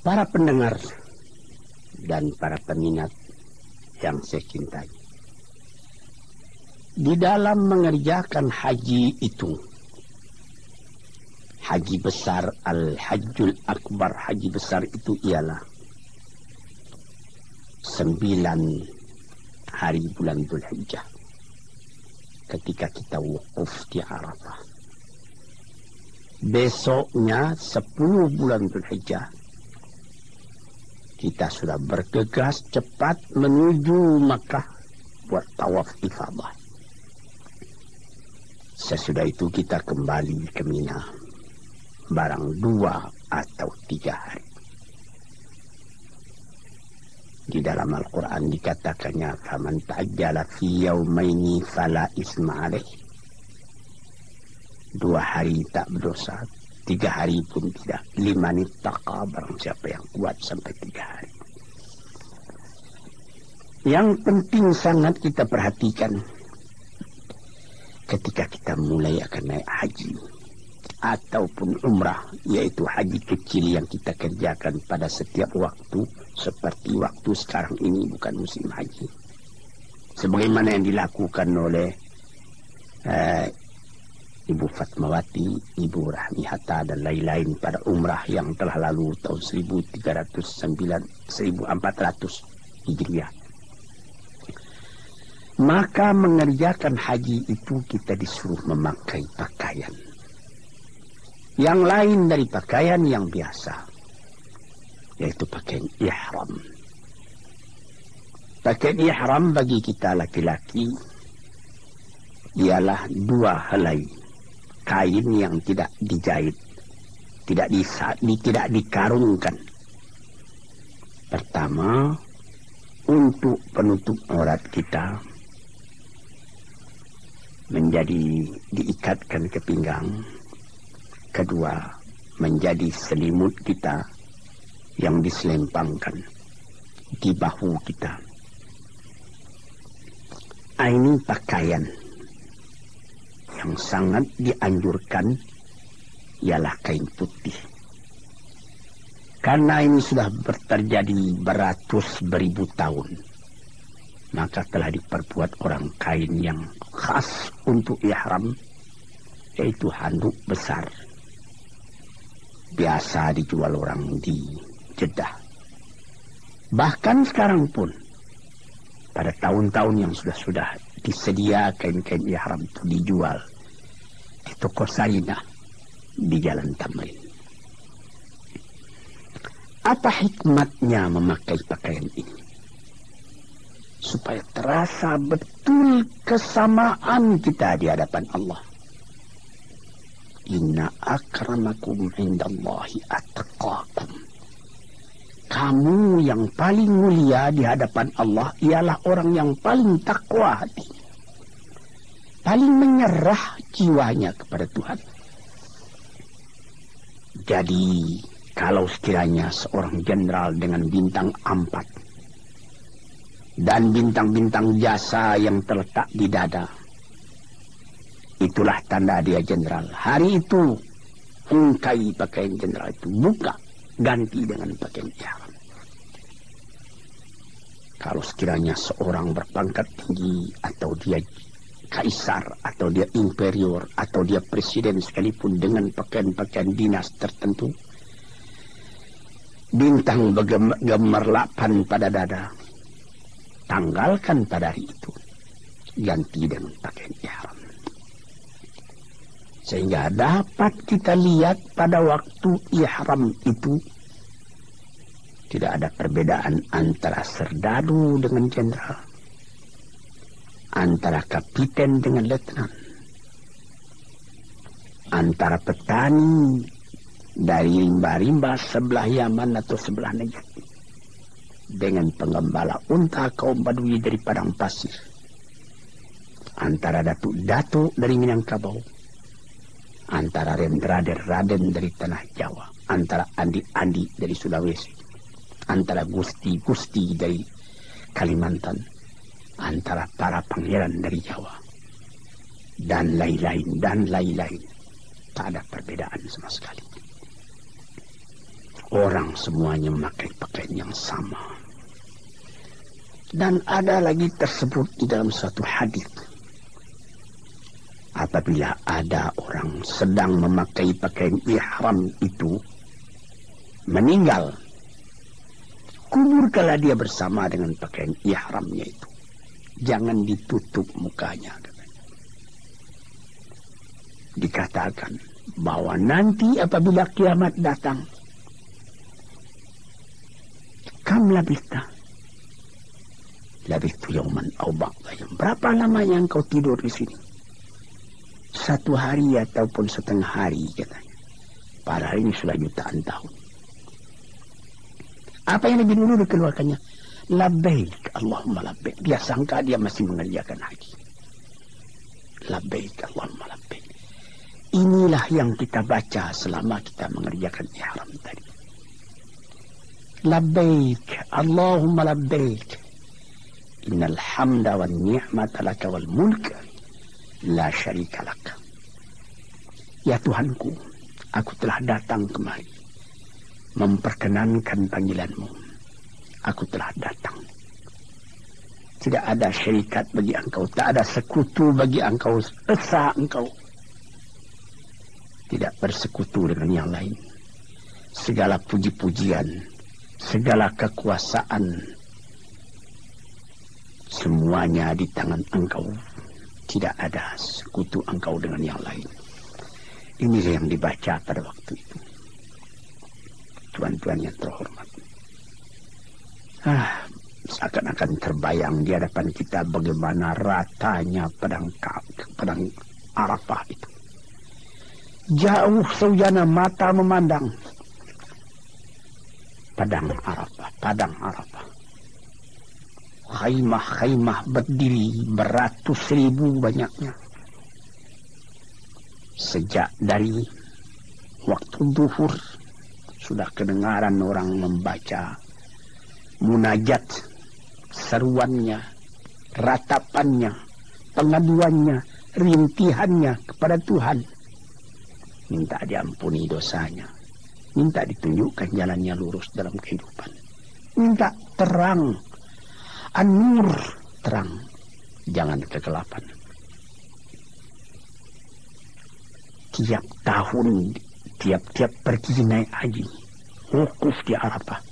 Para pendengar dan para peminat yang saya cintai. Di dalam mengerjakan haji itu, haji besar Al-Hajjul Akbar, haji besar itu ialah sembilan hari bulan Dhul Hijjah ketika kita wukuf di Arafah. Besoknya sepuluh bulan Dhul Hijjah kita sudah bergegas cepat menuju Makkah buat tawaf ifadah. Sesudah itu kita kembali ke Mina. Barang dua atau tiga hari. Di dalam Al-Quran dikatakannya, "Faman ta'ajjala fi yaumaini fala isma Dua hari tak berdosa, Tiga hari pun tidak. Lima nitaqa barang siapa yang kuat sampai tiga hari. Yang penting sangat kita perhatikan ketika kita mulai akan naik haji ataupun umrah yaitu haji kecil yang kita kerjakan pada setiap waktu seperti waktu sekarang ini bukan musim haji sebagaimana yang dilakukan oleh uh, Ibu Fatmawati, Ibu Rahmi Hatta dan lain-lain pada umrah yang telah lalu tahun 1309 1400 Hijriah. Maka mengerjakan haji itu kita disuruh memakai pakaian. Yang lain dari pakaian yang biasa. Yaitu pakaian ihram. Pakaian ihram bagi kita laki-laki ialah dua helai kain yang tidak dijahit, tidak disa, di, tidak dikarungkan. Pertama, untuk penutup aurat kita menjadi diikatkan ke pinggang. Kedua, menjadi selimut kita yang diselempangkan di bahu kita. Ini pakaian yang sangat dianjurkan ialah kain putih. Karena ini sudah terjadi beratus beribu tahun, maka telah diperbuat orang kain yang khas untuk ihram, yaitu handuk besar. Biasa dijual orang di Jeddah. Bahkan sekarang pun, pada tahun-tahun yang sudah-sudah disedia kain-kain ihram itu dijual toko Sarinah di Jalan Tamrin. Apa hikmatnya memakai pakaian ini? Supaya terasa betul kesamaan kita di hadapan Allah. Inna akramakum indallahi attaqakum. Kamu yang paling mulia di hadapan Allah ialah orang yang paling takwa hati. Paling menyerah jiwanya kepada Tuhan. Jadi, kalau sekiranya seorang jenderal dengan bintang empat dan bintang-bintang jasa yang terletak di dada, itulah tanda dia jenderal. Hari itu, ungkai pakaian jenderal itu, buka ganti dengan pakaian ihram. Kalau sekiranya seorang berpangkat tinggi atau dia kaisar atau dia imperior atau dia presiden sekalipun dengan pakaian-pakaian dinas tertentu bintang bergemerlapan pada dada tanggalkan pada hari itu ganti dengan pakaian ihram sehingga dapat kita lihat pada waktu ihram itu tidak ada perbedaan antara serdadu dengan jenderal. Antara kapiten dengan letnan. Antara petani dari rimba-rimba sebelah Yaman atau sebelah Najd. Dengan pengembala unta kaum Badui dari padang pasir. Antara datuk-datuk dari Minangkabau antara Raden-Raden dari tanah Jawa, antara Andi-Andi dari Sulawesi, antara Gusti-Gusti dari Kalimantan, antara para pangeran dari Jawa, dan lain-lain, dan lain-lain. Tak ada perbedaan sama sekali. orang semuanya memakai pakaian yang sama. Dan ada lagi tersebut di dalam suatu hadis. Apabila ada orang sedang memakai pakaian ihram itu meninggal, kuburkanlah dia bersama dengan pakaian ihramnya itu. Jangan ditutup mukanya. Dikatakan bahwa nanti apabila kiamat datang, Kam labista? Labistu yauman au ba'da Berapa lamanya engkau tidur di sini? Satu hari ataupun setengah hari katanya. Padahal ini sudah jutaan tahun. Apa yang lebih dulu dikeluarkannya? labbaik. Allahumma labbaik. Dia sangka dia masih mengerjakan haji. Labbaik Allahumma labbaik. Inilah yang kita baca selama kita mengerjakan ihram tadi. Labbaik. Allahumma labbaik. Innal hamda wan ni'mata laka wal mulk. La syarika lak. Ya tuhanku aku telah datang kemari memperkenankan panggilanmu. Aku telah datang. Tidak ada syarikat bagi engkau, tak ada sekutu bagi engkau, esa engkau. Tidak bersekutu dengan yang lain. Segala puji-pujian segala kekuasaan semuanya di tangan engkau tidak ada sekutu engkau dengan yang lain ini yang dibaca pada waktu itu tuan-tuan yang terhormat ah seakan-akan terbayang di hadapan kita bagaimana ratanya pedang pedang Arafah itu jauh saujana mata memandang Padang Arafah, Padang Arafah. Khaimah-khaimah berdiri beratus ribu banyaknya. Sejak dari waktu duhur sudah kedengaran orang membaca munajat seruannya, ratapannya, pengaduannya, rintihannya kepada Tuhan. Minta diampuni dosanya Minta ditunjukkan jalannya lurus dalam kehidupan. Minta terang. Anur terang. Jangan kegelapan. Tiap tahun, tiap-tiap pergi naik haji. Wukuf di Arafah.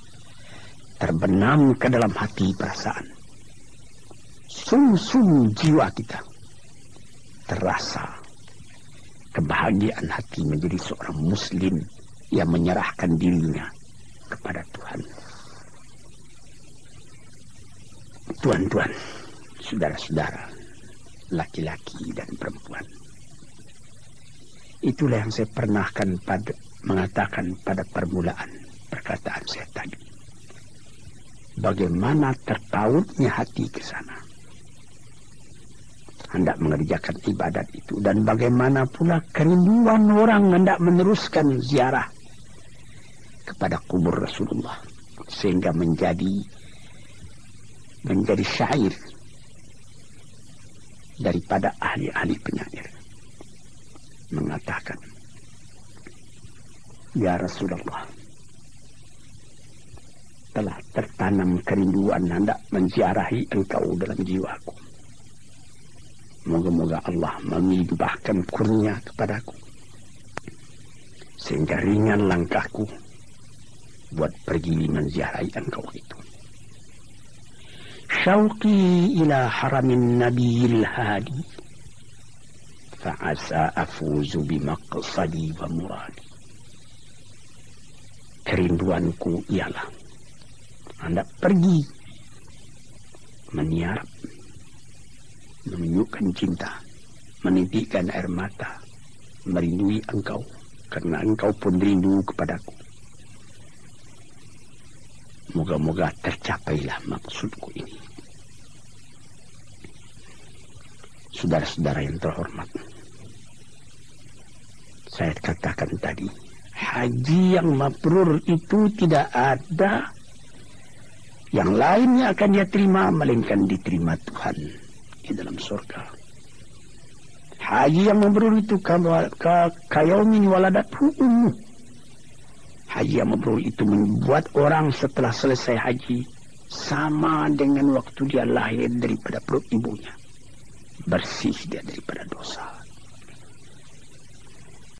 Terbenam ke dalam hati perasaan. Sum-sum jiwa kita. Terasa kebahagiaan hati menjadi seorang muslim yang menyerahkan dirinya kepada Tuhan. Tuan-tuan, saudara-saudara, laki-laki dan perempuan. Itulah yang saya pernahkan pada mengatakan pada permulaan perkataan saya tadi. Bagaimana terpautnya hati ke sana. Hendak mengerjakan ibadat itu. Dan bagaimana pula kerinduan orang hendak meneruskan ziarah kepada kubur Rasulullah sehingga menjadi menjadi syair daripada ahli-ahli penyair mengatakan Ya Rasulullah telah tertanam kerinduan hendak menziarahi engkau dalam jiwaku Moga-moga Allah memibahkan kurnia kepadaku sehingga ringan langkahku buat pergi menziarahi engkau itu. Syauqi ila haramin nabiyil hadi fa'asa afuzu bimaqsadi wa muradi. Kerinduanku ialah anda pergi meniarap, menunjukkan cinta, menitikkan air mata, merindui engkau, karena engkau pun rindu kepadaku. Moga-moga tercapailah maksudku ini. Saudara-saudara yang terhormat. Saya katakan tadi, haji yang mabrur itu tidak ada yang lainnya akan dia terima melainkan diterima Tuhan di dalam surga. Haji yang mabrur itu kayaumi waladat ummu Haji yang mabrur itu membuat orang setelah selesai haji sama dengan waktu dia lahir daripada perut ibunya. Bersih dia daripada dosa.